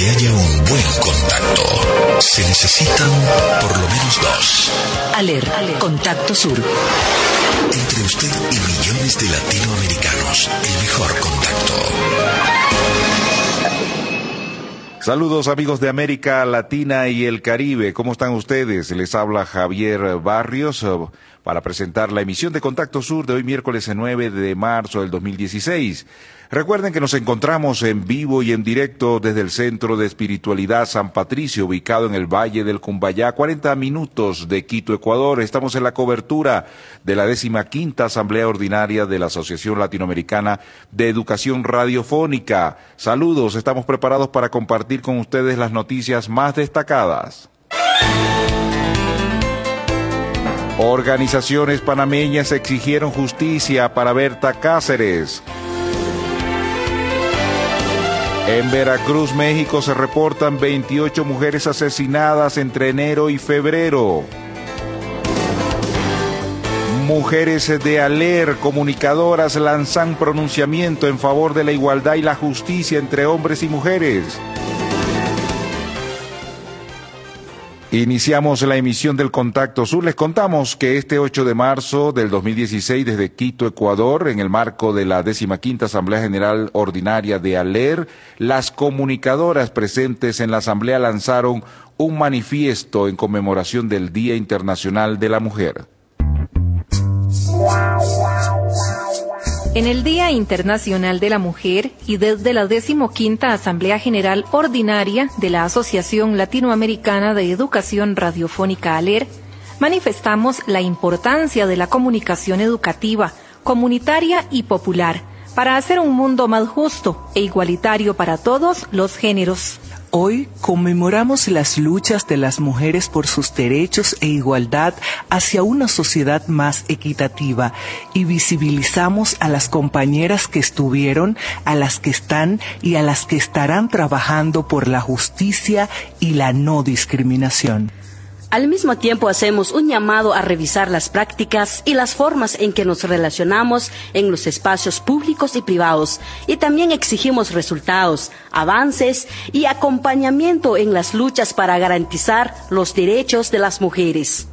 que haya un buen contacto, se necesitan por lo menos dos. Aler, Contacto Sur. Entre usted y millones de latinoamericanos, el mejor contacto. Saludos amigos de América Latina y el Caribe, ¿cómo están ustedes? Les habla Javier Barrios para presentar la emisión de Contacto Sur de hoy miércoles 9 de marzo del 2016. Recuerden que nos encontramos en vivo y en directo desde el Centro de Espiritualidad San Patricio, ubicado en el Valle del Cumbayá, 40 minutos de Quito, Ecuador. Estamos en la cobertura de la décima quinta Asamblea Ordinaria de la Asociación Latinoamericana de Educación Radiofónica. Saludos, estamos preparados para compartir con ustedes las noticias más destacadas. Organizaciones panameñas exigieron justicia para Berta Cáceres. En Veracruz, México, se reportan 28 mujeres asesinadas entre enero y febrero. Mujeres de Aler, comunicadoras, lanzan pronunciamiento en favor de la igualdad y la justicia entre hombres y mujeres. Iniciamos la emisión del Contacto Sur. Les contamos que este 8 de marzo del 2016, desde Quito, Ecuador, en el marco de la quinta Asamblea General Ordinaria de ALER, las comunicadoras presentes en la Asamblea lanzaron un manifiesto en conmemoración del Día Internacional de la Mujer. En el Día Internacional de la Mujer y desde la decimoquinta Asamblea General Ordinaria de la Asociación Latinoamericana de Educación Radiofónica ALER, manifestamos la importancia de la comunicación educativa, comunitaria y popular para hacer un mundo más justo e igualitario para todos los géneros. Hoy conmemoramos las luchas de las mujeres por sus derechos e igualdad hacia una sociedad más equitativa y visibilizamos a las compañeras que estuvieron, a las que están y a las que estarán trabajando por la justicia y la no discriminación. Al mismo tiempo hacemos un llamado a revisar las prácticas y las formas en que nos relacionamos en los espacios públicos y privados y también exigimos resultados, avances y acompañamiento en las luchas para garantizar los derechos de las mujeres.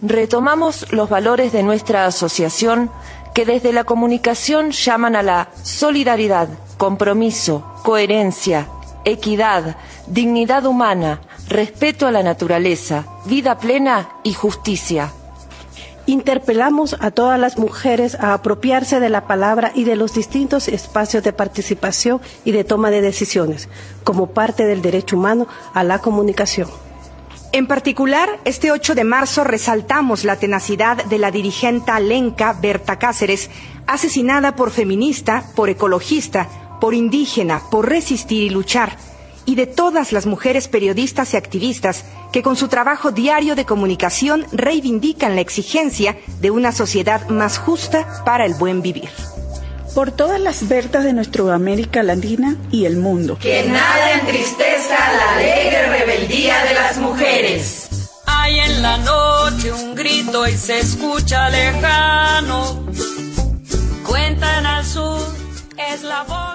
Retomamos los valores de nuestra asociación que desde la comunicación llaman a la solidaridad, compromiso, coherencia, equidad, dignidad humana, respeto a la naturaleza, vida plena y justicia. Interpelamos a todas las mujeres a apropiarse de la palabra y de los distintos espacios de participación y de toma de decisiones, como parte del derecho humano a la comunicación. En particular, este 8 de marzo resaltamos la tenacidad de la dirigente lenca Berta Cáceres, asesinada por feminista, por ecologista, por indígena, por resistir y luchar y de todas las mujeres periodistas y activistas que con su trabajo diario de comunicación reivindican la exigencia de una sociedad más justa para el buen vivir. Por todas las vertas de nuestra América Latina y el mundo. Que nada entristeza la alegre rebeldía de las mujeres. Hay en la noche un grito y se escucha lejano. Cuentan al sur, es la voz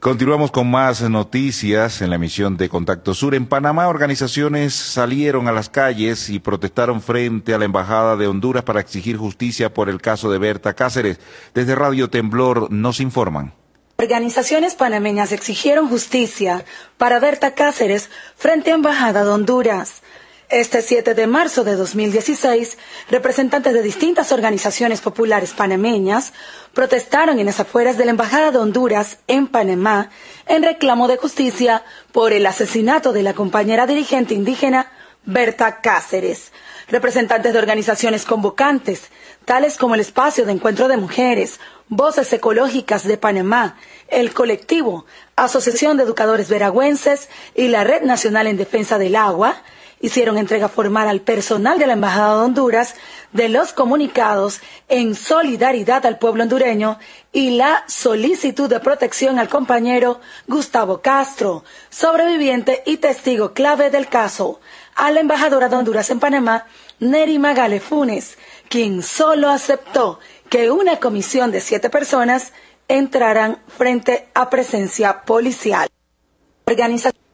Continuamos con más noticias en la emisión de Contacto Sur. En Panamá, organizaciones salieron a las calles y protestaron frente a la Embajada de Honduras para exigir justicia por el caso de Berta Cáceres. Desde Radio Temblor nos informan. Organizaciones panameñas exigieron justicia para Berta Cáceres frente a Embajada de Honduras. Este 7 de marzo de 2016, representantes de distintas organizaciones populares panameñas protestaron en las afueras de la Embajada de Honduras en Panamá en reclamo de justicia por el asesinato de la compañera dirigente indígena Berta Cáceres. Representantes de organizaciones convocantes, tales como el Espacio de Encuentro de Mujeres, Voces Ecológicas de Panamá, el colectivo Asociación de Educadores Veragüenses y la Red Nacional en Defensa del Agua, hicieron entrega formal al personal de la Embajada de Honduras de los comunicados en solidaridad al pueblo hondureño y la solicitud de protección al compañero Gustavo Castro, sobreviviente y testigo clave del caso, a la embajadora de Honduras en Panamá, Neri Magale Funes, quien solo aceptó que una comisión de siete personas entraran frente a presencia policial. Organización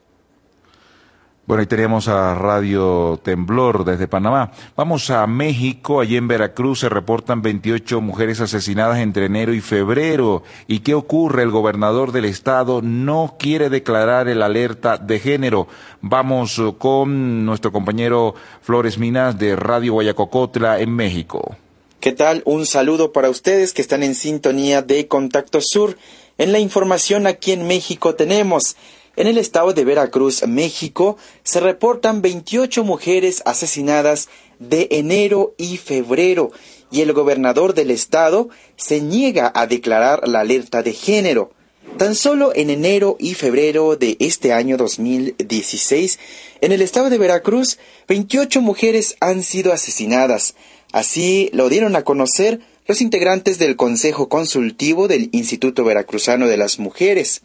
bueno, ahí teníamos a Radio Temblor desde Panamá. Vamos a México. Allí en Veracruz se reportan 28 mujeres asesinadas entre enero y febrero. ¿Y qué ocurre? El gobernador del estado no quiere declarar el alerta de género. Vamos con nuestro compañero Flores Minas de Radio Guayacocotla en México. ¿Qué tal? Un saludo para ustedes que están en sintonía de Contacto Sur. En la información aquí en México tenemos en el estado de Veracruz, México, se reportan 28 mujeres asesinadas de enero y febrero y el gobernador del estado se niega a declarar la alerta de género. Tan solo en enero y febrero de este año 2016, en el estado de Veracruz, 28 mujeres han sido asesinadas. Así lo dieron a conocer los integrantes del Consejo Consultivo del Instituto Veracruzano de las Mujeres.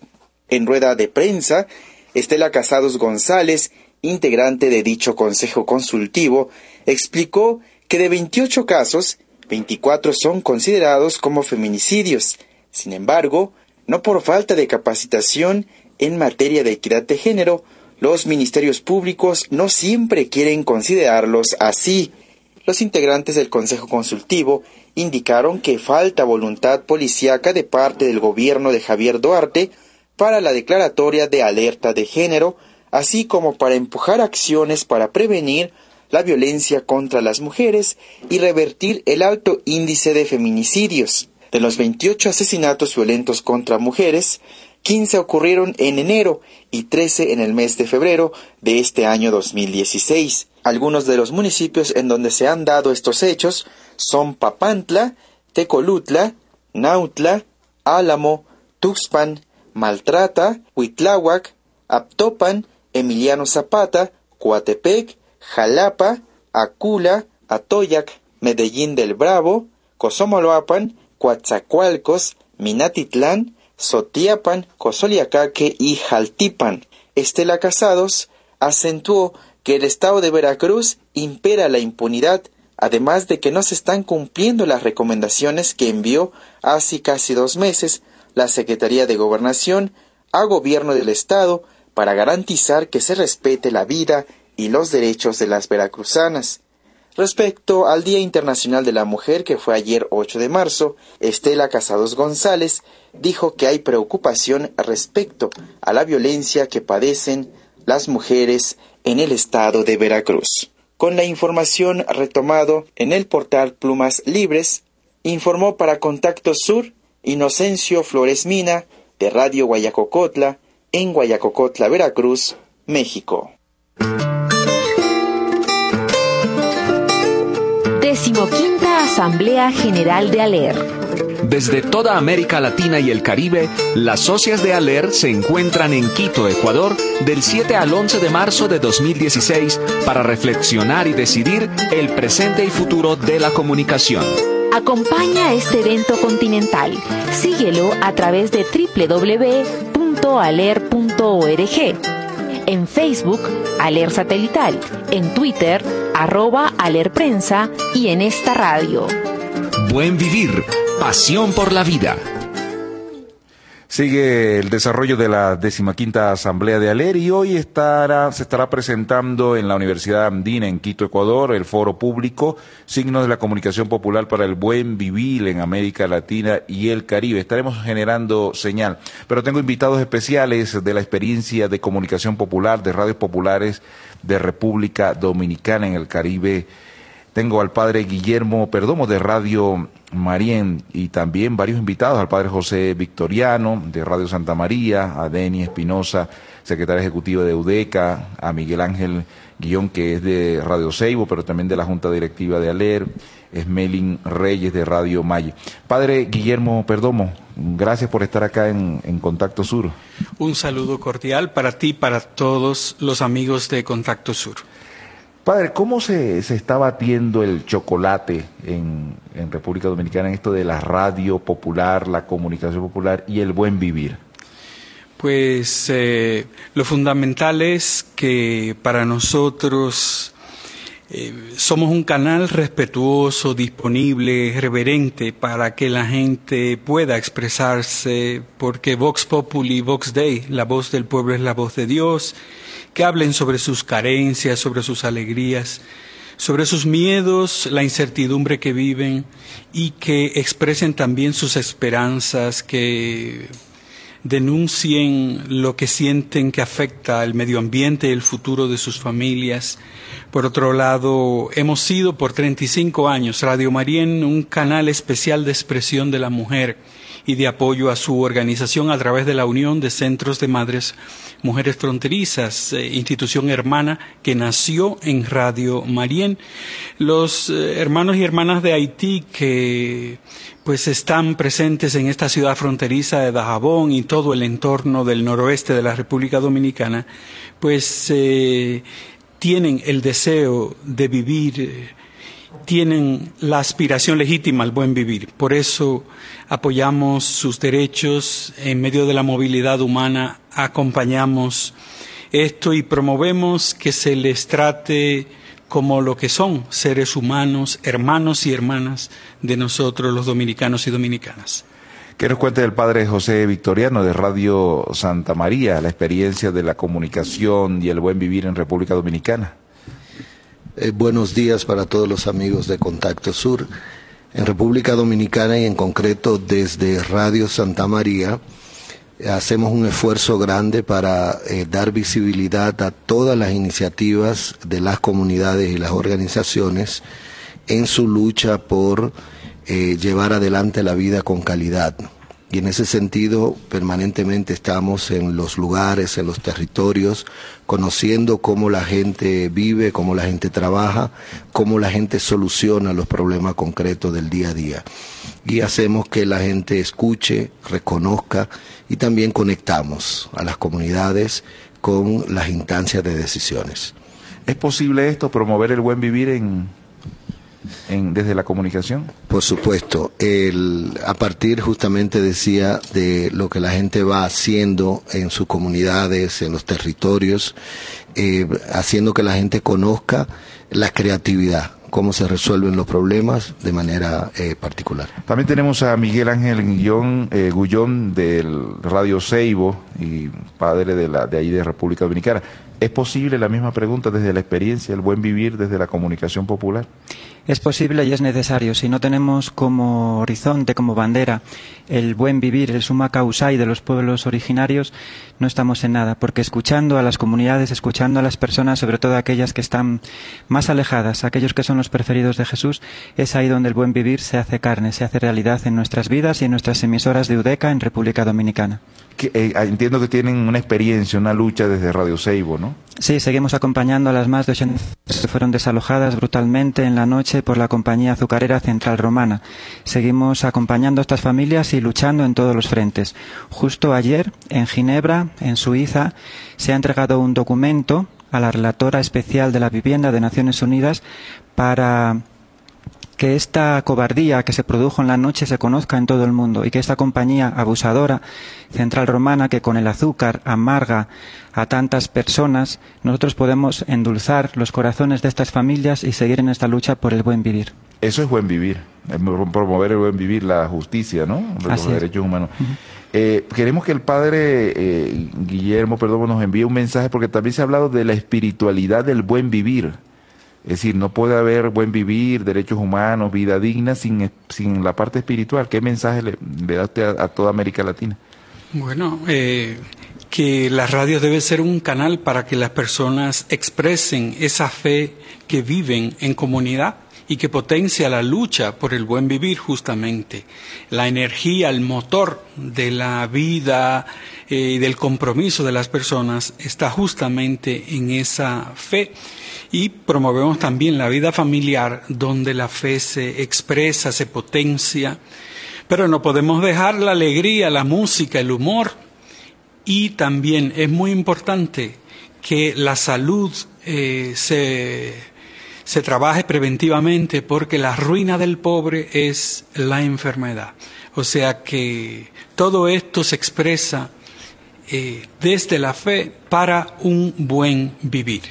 En rueda de prensa, Estela Casados González, integrante de dicho Consejo Consultivo, explicó que de 28 casos, 24 son considerados como feminicidios. Sin embargo, no por falta de capacitación en materia de equidad de género, los ministerios públicos no siempre quieren considerarlos así. Los integrantes del Consejo Consultivo indicaron que falta voluntad policíaca de parte del gobierno de Javier Duarte para la declaratoria de alerta de género, así como para empujar acciones para prevenir la violencia contra las mujeres y revertir el alto índice de feminicidios. De los 28 asesinatos violentos contra mujeres, 15 ocurrieron en enero y 13 en el mes de febrero de este año 2016. Algunos de los municipios en donde se han dado estos hechos son Papantla, Tecolutla, Nautla, Álamo, Tuxpan, Maltrata, Huitláhuac, Aptopan, Emiliano Zapata, Coatepec, Jalapa, Acula, Atoyac, Medellín del Bravo, Cosomoloapan, Coatzacoalcos, Minatitlán, Sotiapan, Cosoliacaque y Jaltipan. Estela Casados acentuó que el estado de Veracruz impera la impunidad, además de que no se están cumpliendo las recomendaciones que envió hace casi dos meses la Secretaría de Gobernación a Gobierno del Estado para garantizar que se respete la vida y los derechos de las veracruzanas. Respecto al Día Internacional de la Mujer, que fue ayer 8 de marzo, Estela Casados González dijo que hay preocupación respecto a la violencia que padecen las mujeres en el estado de Veracruz. Con la información retomado en el portal Plumas Libres, informó para Contacto Sur Inocencio Flores Mina, de Radio Guayacocotla, en Guayacocotla, Veracruz, México. Decimoquinta Asamblea General de ALER. Desde toda América Latina y el Caribe, las socias de ALER se encuentran en Quito, Ecuador, del 7 al 11 de marzo de 2016 para reflexionar y decidir el presente y futuro de la comunicación. Acompaña este evento continental. Síguelo a través de www.aler.org. En Facebook, Aler Satelital. En Twitter, arroba Alerprensa. Y en esta radio. Buen vivir. Pasión por la vida. Sigue el desarrollo de la decimaquinta Asamblea de ALER y hoy estará, se estará presentando en la Universidad Andina en Quito, Ecuador, el foro público Signos de la Comunicación Popular para el Buen Vivir en América Latina y el Caribe. Estaremos generando señal, pero tengo invitados especiales de la experiencia de comunicación popular, de radios populares de República Dominicana en el Caribe. Tengo al padre Guillermo Perdomo de Radio Marien y también varios invitados, al padre José Victoriano de Radio Santa María, a Deni Espinosa, secretaria ejecutiva de UDECA, a Miguel Ángel Guión, que es de Radio Seibo, pero también de la Junta Directiva de ALER, Esmelin Reyes de Radio Maye. Padre Guillermo Perdomo, gracias por estar acá en, en Contacto Sur. Un saludo cordial para ti para todos los amigos de Contacto Sur. Padre, ¿cómo se, se está batiendo el chocolate en, en, República Dominicana en esto de la radio popular, la comunicación popular y el buen vivir? Pues eh, lo fundamental es que para nosotros eh, somos un canal respetuoso, disponible, reverente para que la gente pueda expresarse, porque Vox Populi, Vox Dei, la voz del pueblo es la voz de Dios, que hablen sobre sus carencias, sobre sus alegrías, sobre sus miedos, la incertidumbre que viven y que expresen también sus esperanzas, que denuncien lo que sienten que afecta al medio ambiente y el futuro de sus familias. Por otro lado, hemos sido por 35 años Radio Marien un canal especial de expresión de la mujer y de apoyo a su organización a través de la Unión de Centros de Madres Mujeres Fronterizas, eh, institución hermana que nació en Radio Marien. Los eh, hermanos y hermanas de Haití que pues están presentes en esta ciudad fronteriza de Dajabón y todo el entorno del noroeste de la República Dominicana, pues eh, tienen el deseo de vivir, tienen la aspiración legítima al buen vivir. Por eso apoyamos sus derechos en medio de la movilidad humana, acompañamos esto y promovemos que se les trate como lo que son seres humanos, hermanos y hermanas de nosotros los dominicanos y dominicanas. ¿Qué nos cuenta el padre José Victoriano de Radio Santa María, la experiencia de la comunicación y el buen vivir en República Dominicana? Eh, buenos días para todos los amigos de Contacto Sur. En República Dominicana y en concreto desde Radio Santa María, hacemos un esfuerzo grande para eh, dar visibilidad a todas las iniciativas de las comunidades y las organizaciones en su lucha por eh, llevar adelante la vida con calidad. Y en ese sentido, permanentemente estamos en los lugares, en los territorios, conociendo cómo la gente vive, cómo la gente trabaja, cómo la gente soluciona los problemas concretos del día a día. Y hacemos que la gente escuche, reconozca y también conectamos a las comunidades con las instancias de decisiones. ¿Es posible esto, promover el buen vivir en, desde la comunicación? Por supuesto. El, a partir justamente decía de lo que la gente va haciendo en sus comunidades, en los territorios, eh, haciendo que la gente conozca la creatividad cómo se resuelven los problemas de manera eh, particular. También tenemos a Miguel Ángel Guillón, eh, Gullón del Radio Seibo y padre de, la, de ahí de República Dominicana. ¿Es posible la misma pregunta desde la experiencia, el buen vivir desde la comunicación popular? Es posible y es necesario. Si no tenemos como horizonte, como bandera, el buen vivir, el suma causai de los pueblos originarios, no estamos en nada, porque escuchando a las comunidades, escuchando a las personas, sobre todo aquellas que están más alejadas, aquellos que son los preferidos de Jesús, es ahí donde el buen vivir se hace carne, se hace realidad en nuestras vidas y en nuestras emisoras de UDECA en República Dominicana. Eh, entiendo que tienen una experiencia, una lucha desde Radio Seibo, ¿no? Sí, seguimos acompañando a las más de 80 que fueron desalojadas brutalmente en la noche por la compañía azucarera Central Romana. Seguimos acompañando a estas familias y luchando en todos los frentes. Justo ayer, en Ginebra, en Suiza, se ha entregado un documento a la relatora especial de la vivienda de Naciones Unidas para que esta cobardía que se produjo en la noche se conozca en todo el mundo y que esta compañía abusadora central romana que con el azúcar amarga a tantas personas, nosotros podemos endulzar los corazones de estas familias y seguir en esta lucha por el buen vivir. Eso es buen vivir, promover el buen vivir, la justicia, ¿no? Los derechos humanos. Eh, queremos que el padre eh, Guillermo, perdón, nos envíe un mensaje porque también se ha hablado de la espiritualidad del buen vivir. Es decir, no puede haber buen vivir, derechos humanos, vida digna sin, sin la parte espiritual. ¿Qué mensaje le, da usted a, toda América Latina? Bueno, eh, que la radio debe ser un canal para que las personas expresen esa fe que viven en comunidad y que potencia la lucha por el buen vivir justamente. La energía, el motor de la vida eh, y del compromiso de las personas está justamente en esa fe. Y promovemos también la vida familiar donde la fe se expresa, se potencia, pero no podemos dejar la alegría, la música, el humor. Y también es muy importante que la salud eh, se, se trabaje preventivamente porque la ruina del pobre es la enfermedad. O sea que todo esto se expresa eh, desde la fe para un buen vivir.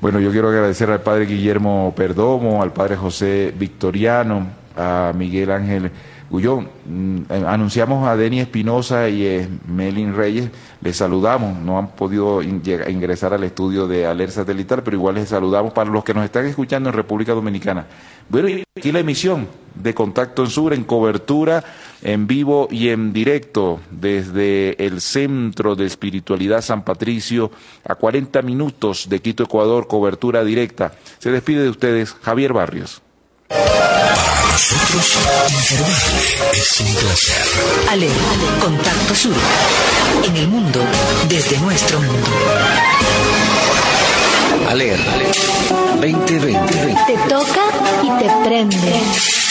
Bueno, yo quiero agradecer al padre Guillermo Perdomo, al padre José Victoriano, a Miguel Ángel Gullón. Mm, eh, anunciamos a Denis Espinosa y a Melin Reyes, les saludamos, no han podido ingresar al estudio de Aler Satelital, pero igual les saludamos para los que nos están escuchando en República Dominicana. Bueno, y aquí la emisión de Contacto en Sur en cobertura en vivo y en directo desde el Centro de Espiritualidad San Patricio a 40 minutos de Quito, Ecuador, cobertura directa. Se despide de ustedes Javier Barrios. Nosotros informarle es un placer. Ale, Contacto Sur. En el mundo, desde nuestro mundo. Aler 2020. Te toca y te prende.